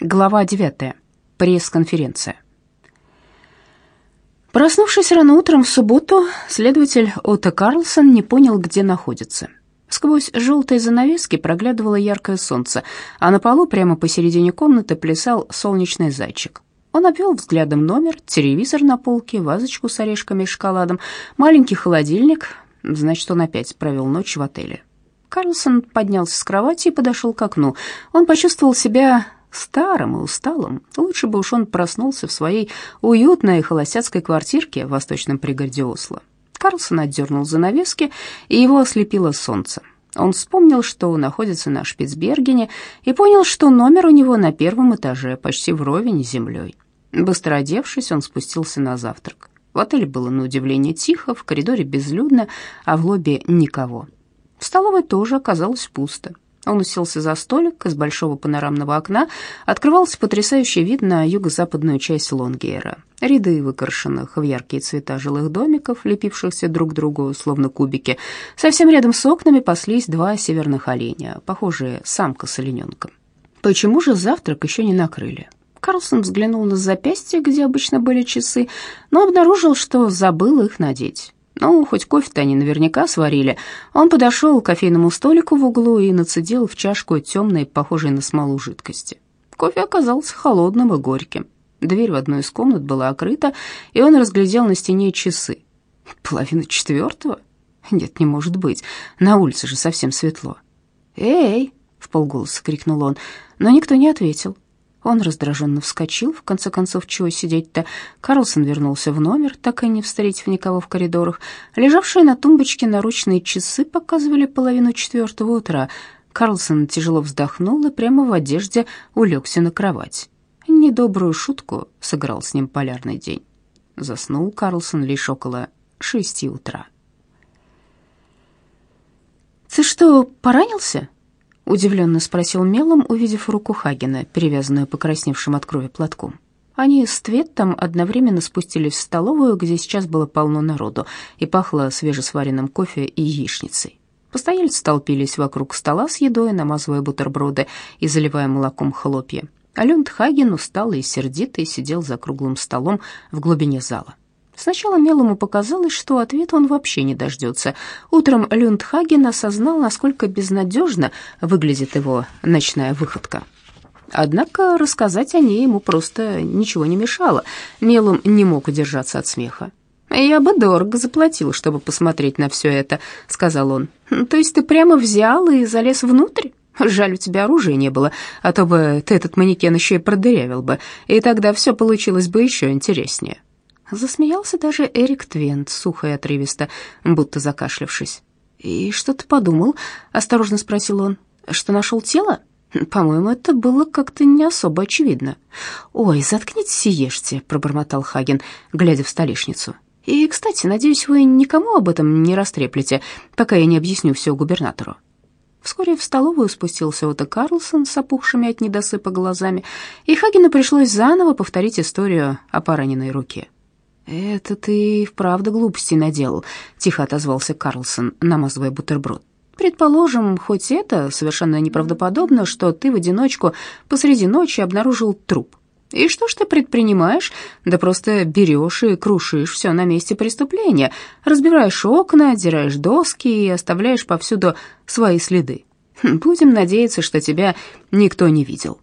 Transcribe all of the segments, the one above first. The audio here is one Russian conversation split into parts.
Глава 9. Пресс-конференция. Проснувшись рано утром в субботу, следователь Отто Карлсон не понял, где находится. Сквозь желтые занавески проглядывало яркое солнце, а на полу прямо посередине комнаты плясал солнечный зайчик. Он обвел взглядом номер, телевизор на полке, вазочку с орешками и шоколадом, маленький холодильник. Значит, он опять провел ночь в отеле. Карлсон поднялся с кровати и подошел к окну. Он почувствовал себя старым и усталым. Лучше бы уж он проснулся в своей уютной холостяцкой квартирке в восточном пригороде Осло. Карлсон отдернул занавески, и его ослепило солнце. Он вспомнил, что находится на Шпицбергене, и понял, что номер у него на первом этаже, почти вровень с землей. Быстро одевшись, он спустился на завтрак. В отеле было на удивление тихо, в коридоре безлюдно, а в лобби никого. В столовой тоже оказалось пусто. Он уселся за столик, из большого панорамного окна открывался потрясающий вид на юго-западную часть Лонгейра. Ряды выкрашенных в яркие цвета жилых домиков, лепившихся друг к другу, словно кубики. Совсем рядом с окнами паслись два северных оленя, похожие самка с олененком. Почему же завтрак еще не накрыли? Карлсон взглянул на запястье, где обычно были часы, но обнаружил, что забыл их надеть. Ну, хоть кофе-то они наверняка сварили. Он подошел к кофейному столику в углу и нацедил в чашку темной, похожей на смолу жидкости. Кофе оказался холодным и горьким. Дверь в одну из комнат была окрыта, и он разглядел на стене часы. Половина четвертого? Нет, не может быть. На улице же совсем светло. «Эй!» — в полголоса крикнул он, но никто не ответил. Он раздраженно вскочил, в конце концов, чего сидеть-то. Карлсон вернулся в номер, так и не встретив никого в коридорах. Лежавшие на тумбочке наручные часы показывали половину четвертого утра. Карлсон тяжело вздохнул и прямо в одежде улегся на кровать. Недобрую шутку сыграл с ним полярный день. Заснул Карлсон лишь около шести утра. «Ты что, поранился?» Удивленно спросил Мелом, увидев руку Хагена, перевязанную покрасневшим от крови платком. Они с Тветтом одновременно спустились в столовую, где сейчас было полно народу, и пахло свежесваренным кофе и яичницей. Постояльцы толпились вокруг стола с едой, намазывая бутерброды и заливая молоком хлопья. А Люнд Хаген, усталый и сердитый, сидел за круглым столом в глубине зала. Сначала Мелому показалось, что ответа он вообще не дождется. Утром Люндхаген осознал, насколько безнадежно выглядит его ночная выходка. Однако рассказать о ней ему просто ничего не мешало. Мелум не мог удержаться от смеха. «Я бы дорого заплатил, чтобы посмотреть на все это», — сказал он. «То есть ты прямо взял и залез внутрь? Жаль, у тебя оружия не было, а то бы ты этот манекен еще и продырявил бы, и тогда все получилось бы еще интереснее». Засмеялся даже Эрик Твент, сухо и отрывисто, будто закашлявшись. «И что ты подумал?» — осторожно спросил он. «Что нашел тело?» «По-моему, это было как-то не особо очевидно». «Ой, заткнитесь и ешьте», — пробормотал Хаген, глядя в столешницу. «И, кстати, надеюсь, вы никому об этом не растреплете, пока я не объясню все губернатору». Вскоре в столовую спустился Отто Карлсон с опухшими от недосыпа глазами, и Хагену пришлось заново повторить историю о пораненной руке. «Это ты вправду глупости наделал», — тихо отозвался Карлсон, намазывая бутерброд. «Предположим, хоть это совершенно неправдоподобно, что ты в одиночку посреди ночи обнаружил труп. И что ж ты предпринимаешь? Да просто берешь и крушишь все на месте преступления, разбираешь окна, отдираешь доски и оставляешь повсюду свои следы. Будем надеяться, что тебя никто не видел».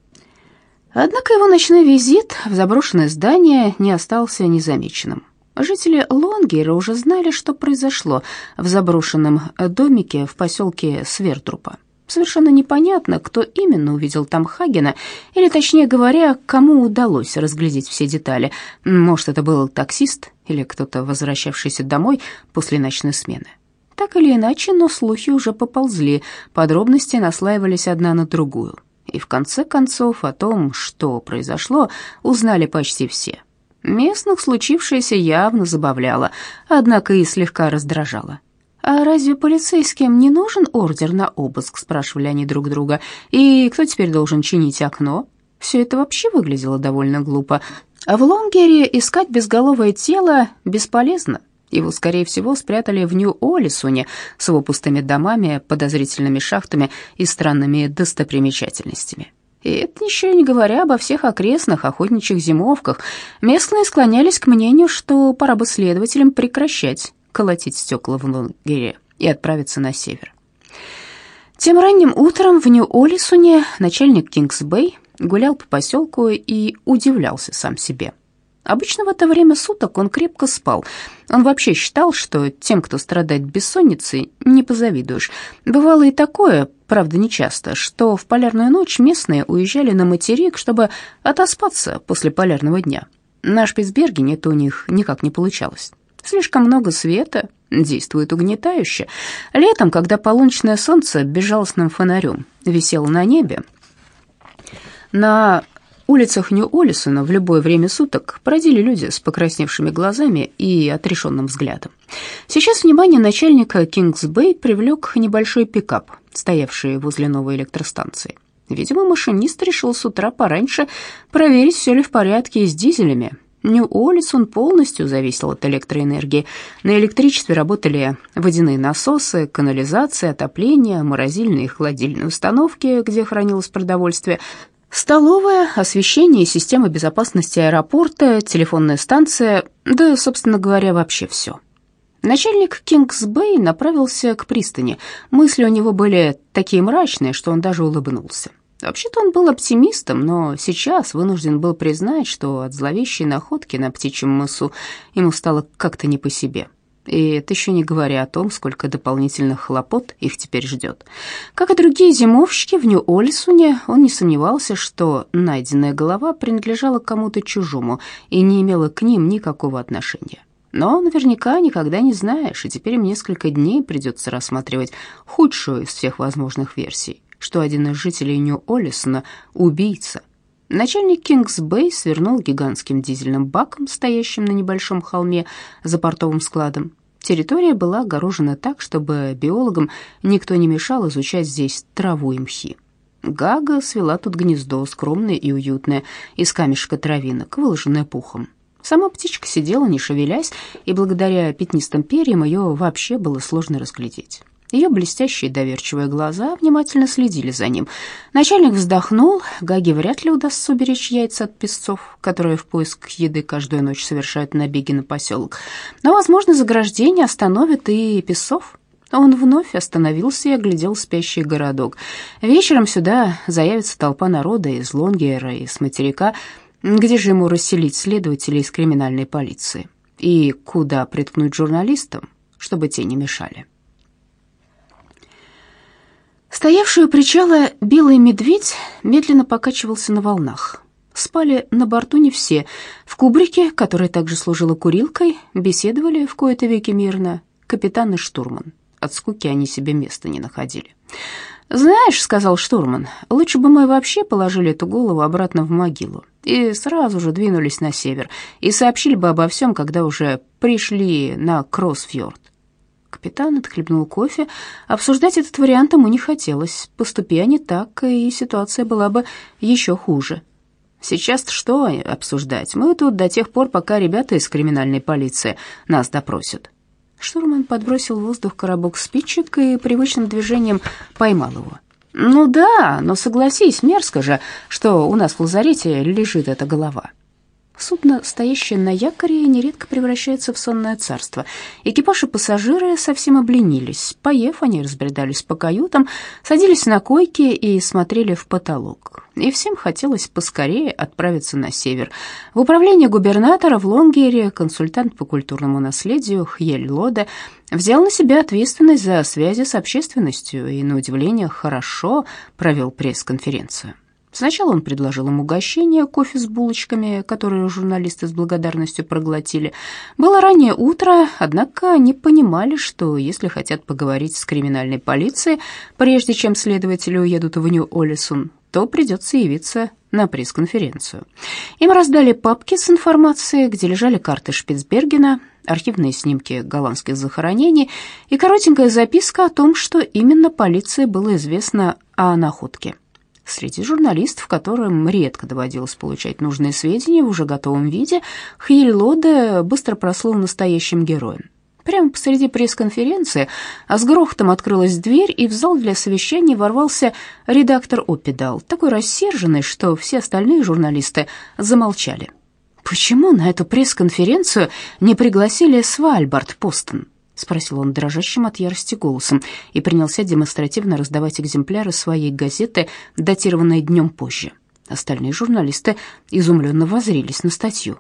Однако его ночной визит в заброшенное здание не остался незамеченным. Жители Лонгера уже знали, что произошло в заброшенном домике в поселке Свертрупа. Совершенно непонятно, кто именно увидел там Хагена, или, точнее говоря, кому удалось разглядеть все детали. Может, это был таксист или кто-то, возвращавшийся домой после ночной смены. Так или иначе, но слухи уже поползли, подробности наслаивались одна на другую и в конце концов о том, что произошло, узнали почти все. Местных случившееся явно забавляло, однако и слегка раздражало. «А разве полицейским не нужен ордер на обыск?» – спрашивали они друг друга. «И кто теперь должен чинить окно?» Все это вообще выглядело довольно глупо. А в Лонгере искать безголовое тело бесполезно. Его, скорее всего, спрятали в Нью-Олисуне с его пустыми домами, подозрительными шахтами и странными достопримечательностями. И это еще не говоря обо всех окрестных охотничьих зимовках. Местные склонялись к мнению, что пора бы следователям прекращать колотить стекла в лагере и отправиться на север. Тем ранним утром в Нью-Олисуне начальник Кингс-Бэй гулял по поселку и удивлялся сам себе. Обычно в это время суток он крепко спал. Он вообще считал, что тем, кто страдает бессонницей, не позавидуешь. Бывало и такое, правда, нечасто, что в полярную ночь местные уезжали на материк, чтобы отоспаться после полярного дня. На Шпицбергене это у них никак не получалось. Слишком много света, действует угнетающе. Летом, когда полуночное солнце безжалостным фонарем висело на небе, на улицах Нью-Олисона в любое время суток бродили люди с покрасневшими глазами и отрешенным взглядом. Сейчас внимание начальника Кингс-Бэй привлек небольшой пикап, стоявший возле новой электростанции. Видимо, машинист решил с утра пораньше проверить, все ли в порядке с дизелями, Нью-Олисон полностью зависел от электроэнергии. На электричестве работали водяные насосы, канализация, отопление, морозильные и холодильные установки, где хранилось продовольствие, столовая, освещение система безопасности аэропорта, телефонная станция, да, собственно говоря, вообще все. Начальник Кингс-Бэй направился к пристани. Мысли у него были такие мрачные, что он даже улыбнулся. Вообще-то он был оптимистом, но сейчас вынужден был признать, что от зловещей находки на птичьем мысу ему стало как-то не по себе. И это еще не говоря о том, сколько дополнительных хлопот их теперь ждет. Как и другие зимовщики в Нью-Ольсуне, он не сомневался, что найденная голова принадлежала кому-то чужому и не имела к ним никакого отношения. Но наверняка никогда не знаешь, и теперь им несколько дней придется рассматривать худшую из всех возможных версий что один из жителей Нью-Олисона — убийца. Начальник Кингс-Бэй свернул гигантским дизельным баком, стоящим на небольшом холме за портовым складом. Территория была огорожена так, чтобы биологам никто не мешал изучать здесь траву и мхи. Гага свела тут гнездо, скромное и уютное, из камешка травинок, выложенное пухом. Сама птичка сидела, не шевелясь, и благодаря пятнистым перьям ее вообще было сложно разглядеть. Ее блестящие доверчивые глаза внимательно следили за ним. Начальник вздохнул. Гаге вряд ли удастся уберечь яйца от песцов, которые в поиск еды каждую ночь совершают набеги на поселок. Но, возможно, заграждение остановит и песцов. Он вновь остановился и оглядел спящий городок. Вечером сюда заявится толпа народа из Лонгера и с материка. Где же ему расселить следователей из криминальной полиции? И куда приткнуть журналистам, чтобы те не мешали? Стоявший у причала белый медведь медленно покачивался на волнах. Спали на борту не все. В кубрике, который также служила курилкой, беседовали в кои-то веки мирно капитан и штурман. От скуки они себе места не находили. «Знаешь», — сказал штурман, — «лучше бы мы вообще положили эту голову обратно в могилу и сразу же двинулись на север и сообщили бы обо всем, когда уже пришли на Кроссфьорд. Капитан отхлебнул кофе. Обсуждать этот вариант ему не хотелось. Поступи они так, и ситуация была бы еще хуже. Сейчас что обсуждать? Мы тут до тех пор, пока ребята из криминальной полиции нас допросят. Штурман подбросил в воздух коробок спичек и привычным движением поймал его. «Ну да, но согласись, мерзко же, что у нас в лазарете лежит эта голова». Судно, стоящее на якоре, нередко превращается в сонное царство. Экипаж и пассажиры совсем обленились. Поев, они разбредались по каютам, садились на койки и смотрели в потолок. И всем хотелось поскорее отправиться на север. В управлении губернатора в Лонгере консультант по культурному наследию Хьель Лоде взял на себя ответственность за связи с общественностью и, на удивление, хорошо провел пресс-конференцию. Сначала он предложил им угощение, кофе с булочками, которые журналисты с благодарностью проглотили. Было раннее утро, однако они понимали, что если хотят поговорить с криминальной полицией, прежде чем следователи уедут в Нью-Олисон, то придется явиться на пресс-конференцию. Им раздали папки с информацией, где лежали карты Шпицбергена, архивные снимки голландских захоронений и коротенькая записка о том, что именно полиции было известно о находке. Среди журналистов, которым редко доводилось получать нужные сведения в уже готовом виде, Хьель Лоде быстро прослыл настоящим героем. Прямо посреди пресс-конференции а с грохотом открылась дверь, и в зал для совещаний ворвался редактор Опидал, такой рассерженный, что все остальные журналисты замолчали. «Почему на эту пресс-конференцию не пригласили Свальбард Постон?» — спросил он дрожащим от ярости голосом и принялся демонстративно раздавать экземпляры своей газеты, датированной днем позже. Остальные журналисты изумленно воззрились на статью.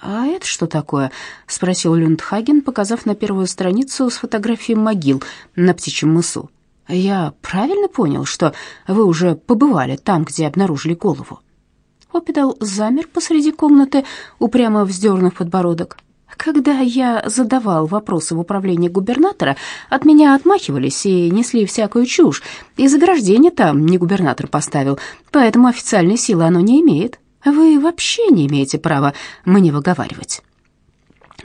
«А это что такое?» — спросил Люндхаген, показав на первую страницу с фотографией могил на Птичьем мысу. «Я правильно понял, что вы уже побывали там, где обнаружили голову?» Опидал замер посреди комнаты, упрямо вздернув подбородок. Когда я задавал вопросы в управлении губернатора, от меня отмахивались и несли всякую чушь. И заграждение там не губернатор поставил, поэтому официальной силы оно не имеет. Вы вообще не имеете права мне выговаривать».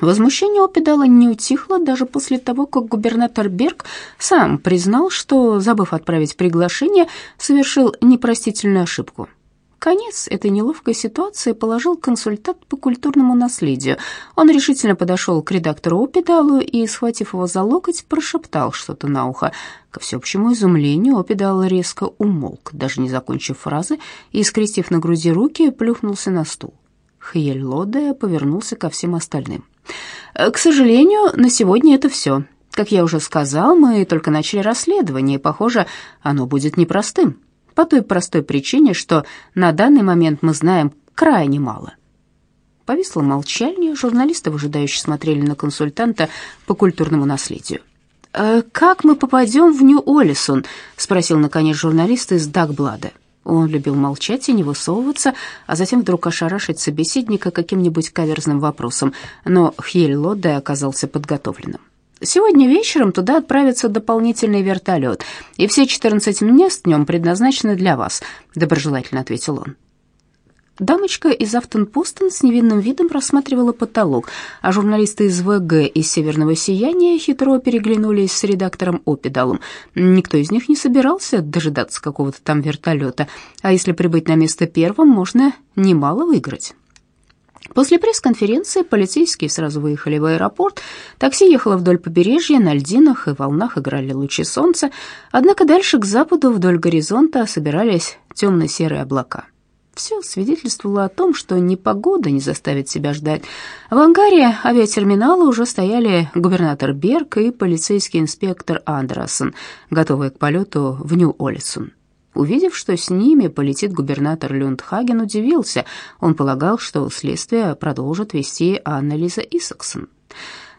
Возмущение Опидала не утихло даже после того, как губернатор Берг сам признал, что, забыв отправить приглашение, совершил непростительную ошибку. Конец этой неловкой ситуации положил консультант по культурному наследию. Он решительно подошел к редактору Опидалу и, схватив его за локоть, прошептал что-то на ухо. Ко всеобщему изумлению Опидал резко умолк, даже не закончив фразы, и, скрестив на груди руки, плюхнулся на стул. Хьель Лоде повернулся ко всем остальным. «К сожалению, на сегодня это все. Как я уже сказал, мы только начали расследование, и, похоже, оно будет непростым по той простой причине, что на данный момент мы знаем крайне мало. Повисло молчание, журналисты выжидающе смотрели на консультанта по культурному наследию. «Э, «Как мы попадем в Нью-Олисон?» — спросил, наконец, журналист из Дагблада. Он любил молчать и не высовываться, а затем вдруг ошарашить собеседника каким-нибудь каверзным вопросом, но Хьель Лодде оказался подготовленным. Сегодня вечером туда отправится дополнительный вертолет, и все 14 мест в нем предназначены для вас», — доброжелательно ответил он. Дамочка из Автонпостон с невинным видом рассматривала потолок, а журналисты из ВГ и Северного Сияния хитро переглянулись с редактором Опидалом. Никто из них не собирался дожидаться какого-то там вертолета, а если прибыть на место первым, можно немало выиграть. После пресс-конференции полицейские сразу выехали в аэропорт. Такси ехало вдоль побережья, на льдинах и волнах играли лучи солнца. Однако дальше к западу вдоль горизонта собирались темно-серые облака. Все свидетельствовало о том, что непогода не заставит себя ждать. В ангаре авиатерминала уже стояли губернатор Берг и полицейский инспектор Андерсон, готовые к полету в Нью-Олисон. Увидев, что с ними полетит губернатор Люндхаген, удивился. Он полагал, что следствие продолжит вести Анна-Лиза Исаксон.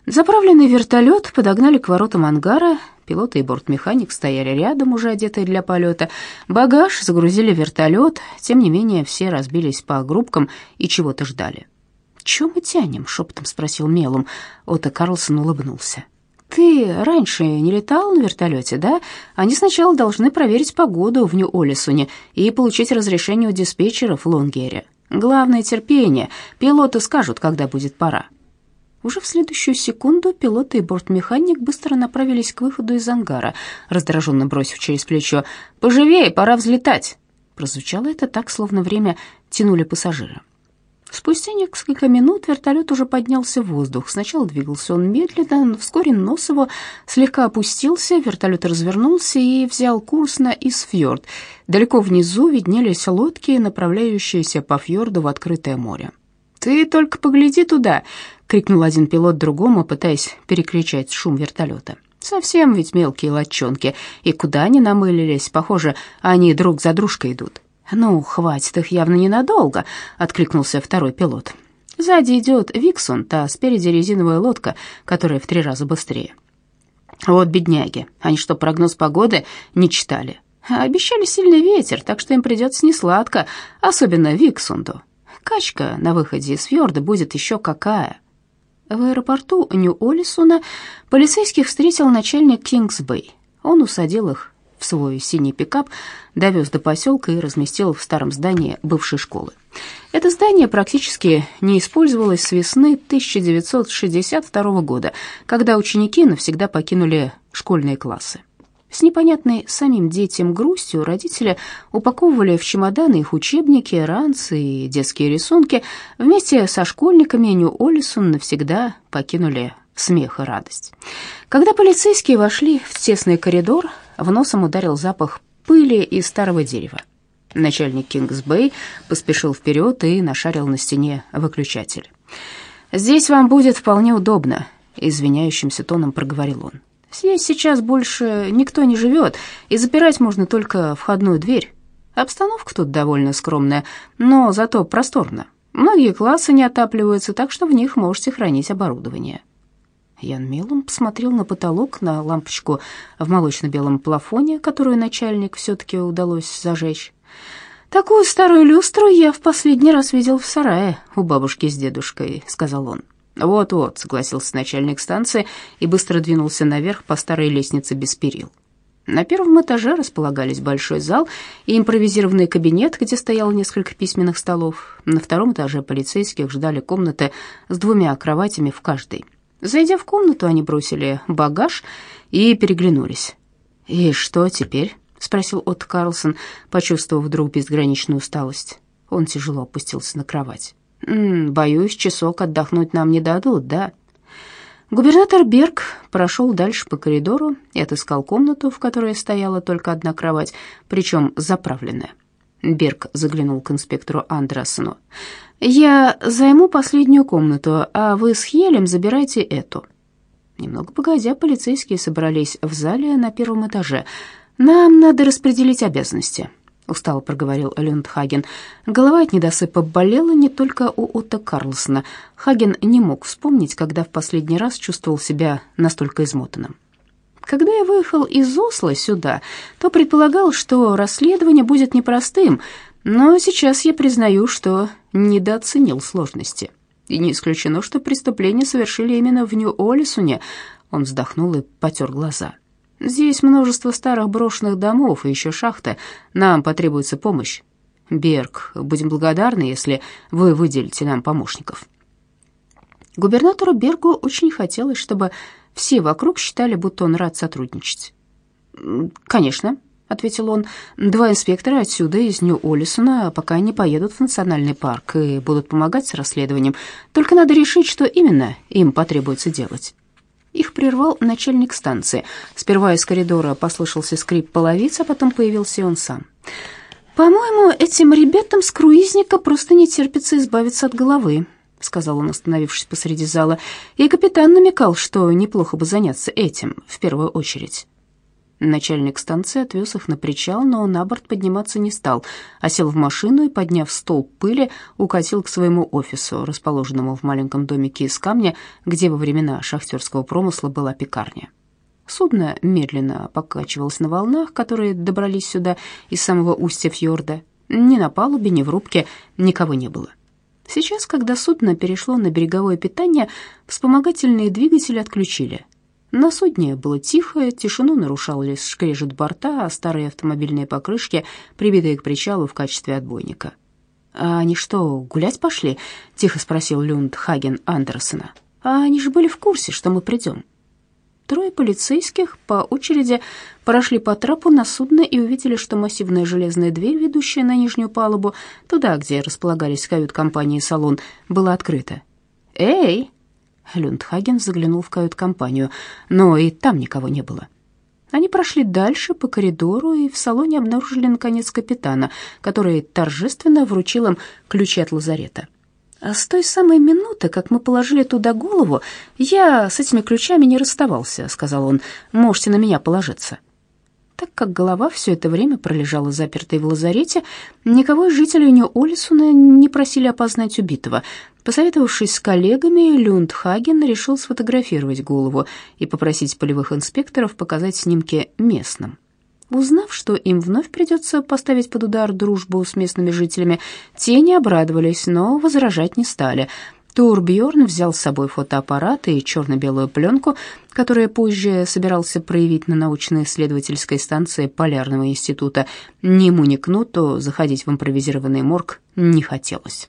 Заправленный вертолет подогнали к воротам ангара. Пилот и бортмеханик стояли рядом, уже одетые для полета. Багаж загрузили в вертолет. Тем не менее, все разбились по группкам и чего-то ждали. «Чего мы тянем?» — шепотом спросил Мелум. Отто Карлсон улыбнулся. Ты раньше не летал на вертолете, да? Они сначала должны проверить погоду в Нью-Олисоне и получить разрешение у диспетчера в Лонгере. Главное терпение. Пилоты скажут, когда будет пора. Уже в следующую секунду пилот и бортмеханик быстро направились к выходу из ангара, раздраженно бросив через плечо «Поживее, пора взлетать!» Прозвучало это так, словно время тянули пассажиры. Спустя несколько минут вертолет уже поднялся в воздух. Сначала двигался он медленно, но вскоре нос его слегка опустился, вертолет развернулся и взял курс на Исфьорд. Далеко внизу виднелись лодки, направляющиеся по фьорду в открытое море. «Ты только погляди туда!» — крикнул один пилот другому, пытаясь перекричать шум вертолета. «Совсем ведь мелкие лодчонки. И куда они намылились? Похоже, они друг за дружкой идут». «Ну, хватит их явно ненадолго», — откликнулся второй пилот. «Сзади идет Виксунт, а спереди резиновая лодка, которая в три раза быстрее». «Вот бедняги, они что, прогноз погоды не читали?» «Обещали сильный ветер, так что им придется несладко, особенно Виксунду. Качка на выходе из фьорда будет еще какая». В аэропорту Нью-Олисона полицейских встретил начальник Кингсбэй. Он усадил их в свой синий пикап, довез до поселка и разместил в старом здании бывшей школы. Это здание практически не использовалось с весны 1962 года, когда ученики навсегда покинули школьные классы. С непонятной самим детям грустью родители упаковывали в чемоданы их учебники, ранцы и детские рисунки. Вместе со школьниками Нью-Олисон навсегда покинули смех и радость. Когда полицейские вошли в тесный коридор, в носом ударил запах пыли и старого дерева. Начальник Кингсбэй поспешил вперед и нашарил на стене выключатель. «Здесь вам будет вполне удобно», — извиняющимся тоном проговорил он. «Здесь сейчас больше никто не живет, и запирать можно только входную дверь. Обстановка тут довольно скромная, но зато просторно. Многие классы не отапливаются, так что в них можете хранить оборудование». Ян Мелом посмотрел на потолок, на лампочку в молочно-белом плафоне, которую начальник все-таки удалось зажечь. «Такую старую люстру я в последний раз видел в сарае у бабушки с дедушкой», — сказал он. «Вот-вот», — согласился начальник станции и быстро двинулся наверх по старой лестнице без перил. На первом этаже располагались большой зал и импровизированный кабинет, где стояло несколько письменных столов. На втором этаже полицейских ждали комнаты с двумя кроватями в каждой. Зайдя в комнату, они бросили багаж и переглянулись. «И что теперь?» — спросил Отт Карлсон, почувствовав вдруг безграничную усталость. Он тяжело опустился на кровать. «М -м, «Боюсь, часок отдохнуть нам не дадут, да?» Губернатор Берг прошел дальше по коридору и отыскал комнату, в которой стояла только одна кровать, причем заправленная. Берг заглянул к инспектору Андерсону. «Я займу последнюю комнату, а вы с Хелем забирайте эту». Немного погодя, полицейские собрались в зале на первом этаже. «Нам надо распределить обязанности», — устало проговорил Люндхаген. Голова от недосыпа болела не только у Отто Карлсона. Хаген не мог вспомнить, когда в последний раз чувствовал себя настолько измотанным. Когда я выехал из Осло сюда, то предполагал, что расследование будет непростым, но сейчас я признаю, что недооценил сложности. И не исключено, что преступление совершили именно в Нью-Олисуне. Он вздохнул и потер глаза. Здесь множество старых брошенных домов и еще шахты. Нам потребуется помощь. Берг, будем благодарны, если вы выделите нам помощников. Губернатору Бергу очень хотелось, чтобы все вокруг считали, будто он рад сотрудничать. «Конечно», — ответил он, — «два инспектора отсюда, из Нью-Олисона, пока не поедут в национальный парк и будут помогать с расследованием. Только надо решить, что именно им потребуется делать». Их прервал начальник станции. Сперва из коридора послышался скрип половиц, а потом появился он сам. «По-моему, этим ребятам с круизника просто не терпится избавиться от головы», — сказал он, остановившись посреди зала, и капитан намекал, что неплохо бы заняться этим в первую очередь. Начальник станции отвез их на причал, но на борт подниматься не стал, а сел в машину и, подняв стол пыли, укатил к своему офису, расположенному в маленьком домике из камня, где во времена шахтерского промысла была пекарня. Судно медленно покачивалось на волнах, которые добрались сюда из самого устья фьорда. Ни на палубе, ни в рубке никого не было. Сейчас, когда судно перешло на береговое питание, вспомогательные двигатели отключили. На судне было тихо, тишину нарушал лишь шкрежет борта, а старые автомобильные покрышки, прибитые к причалу в качестве отбойника. «А они что, гулять пошли?» — тихо спросил Люнд Хаген Андерсона. «А они же были в курсе, что мы придем». Трое полицейских по очереди прошли по трапу на судно и увидели, что массивная железная дверь, ведущая на нижнюю палубу, туда, где располагались кают-компания и салон, была открыта. «Эй!» Люндхаген заглянул в кают-компанию, но и там никого не было. Они прошли дальше по коридору и в салоне обнаружили, наконец, капитана, который торжественно вручил им ключи от лазарета. А с той самой минуты, как мы положили туда голову, я с этими ключами не расставался, сказал он. Можете на меня положиться. Так как голова все это время пролежала запертой в лазарете, никого из жителей Нью-Олисуна не просили опознать убитого. Посоветовавшись с коллегами, Люндхаген решил сфотографировать голову и попросить полевых инспекторов показать снимки местным. Узнав, что им вновь придется поставить под удар дружбу с местными жителями, те не обрадовались, но возражать не стали. Турбьорн взял с собой фотоаппарат и черно-белую пленку, которую позже собирался проявить на научно-исследовательской станции Полярного института. Ни ему, ни Кнуту заходить в импровизированный морг не хотелось.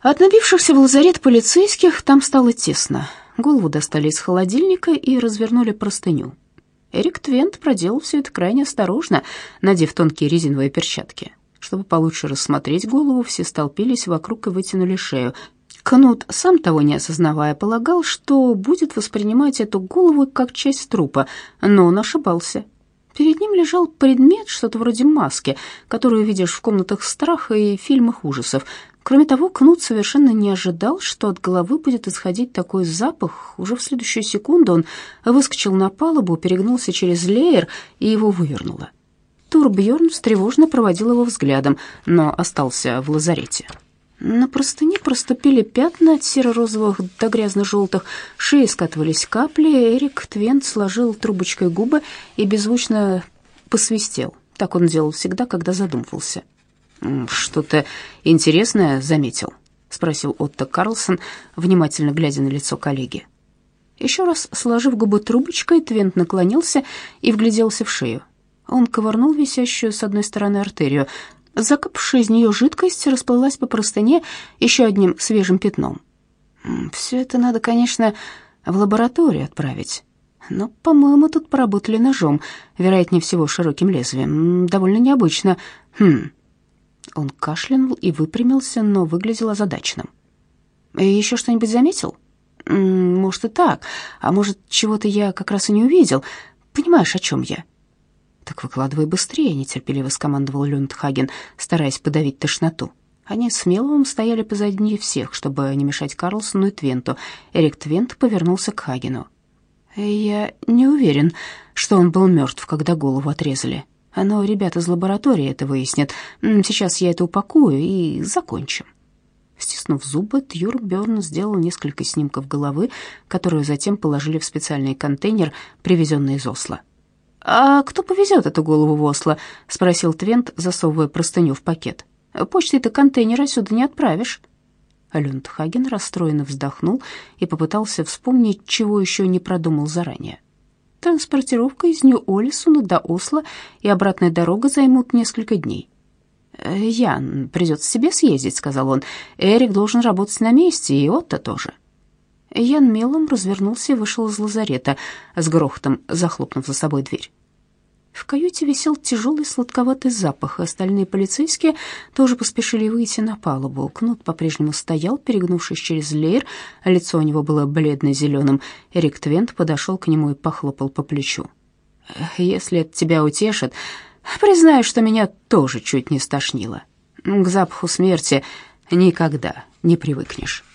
От набившихся в лазарет полицейских там стало тесно. Голову достали из холодильника и развернули простыню. Эрик Твент проделал все это крайне осторожно, надев тонкие резиновые перчатки. Чтобы получше рассмотреть голову, все столпились вокруг и вытянули шею. Кнут, сам того не осознавая, полагал, что будет воспринимать эту голову как часть трупа, но он ошибался. Перед ним лежал предмет, что-то вроде маски, которую видишь в комнатах страха и фильмах ужасов. Кроме того, Кнут совершенно не ожидал, что от головы будет исходить такой запах. Уже в следующую секунду он выскочил на палубу, перегнулся через леер и его вывернуло. Турбьерн встревожно проводил его взглядом, но остался в лазарете. На простыне проступили пятна от серо-розовых до грязно-желтых, шеи скатывались капли, Эрик Твент сложил трубочкой губы и беззвучно посвистел. Так он делал всегда, когда задумывался. «Что-то интересное заметил?» — спросил Отто Карлсон, внимательно глядя на лицо коллеги. Еще раз сложив губы трубочкой, Твент наклонился и вгляделся в шею. Он ковырнул висящую с одной стороны артерию. Закапавшая из нее жидкость расплылась по простыне еще одним свежим пятном. Все это надо, конечно, в лабораторию отправить. Но, по-моему, тут поработали ножом, вероятнее всего, широким лезвием. Довольно необычно. Хм. Он кашлянул и выпрямился, но выглядел озадаченным. «Еще что-нибудь заметил?» «Может, и так. А может, чего-то я как раз и не увидел. Понимаешь, о чем я?» «Так выкладывай быстрее», — нетерпеливо скомандовал Люндхаген, стараясь подавить тошноту. Они с Меловым стояли позади всех, чтобы не мешать Карлсону и Твенту. Эрик Твент повернулся к Хагену. «Я не уверен, что он был мертв, когда голову отрезали. Но ребята из лаборатории это выяснят. Сейчас я это упакую и закончим». Стиснув зубы, Тьюр Бёрн сделал несколько снимков головы, которую затем положили в специальный контейнер, привезенный из Осло. «А кто повезет эту голову в Осло?» — спросил Твент, засовывая простыню в пакет. «Почтой-то контейнер сюда не отправишь». Люндхаген расстроенно вздохнул и попытался вспомнить, чего еще не продумал заранее. Транспортировка из Нью-Олисуна до Осло и обратная дорога займут несколько дней. «Ян, придется себе съездить», — сказал он. «Эрик должен работать на месте, и Отто тоже». Ян мелом развернулся и вышел из лазарета, с грохотом захлопнув за собой дверь. В каюте висел тяжелый сладковатый запах, и остальные полицейские тоже поспешили выйти на палубу. Кнут по-прежнему стоял, перегнувшись через леер, а лицо у него было бледно-зеленым. Эрик Твент подошел к нему и похлопал по плечу. «Если это тебя утешит, признаю, что меня тоже чуть не стошнило. К запаху смерти никогда не привыкнешь».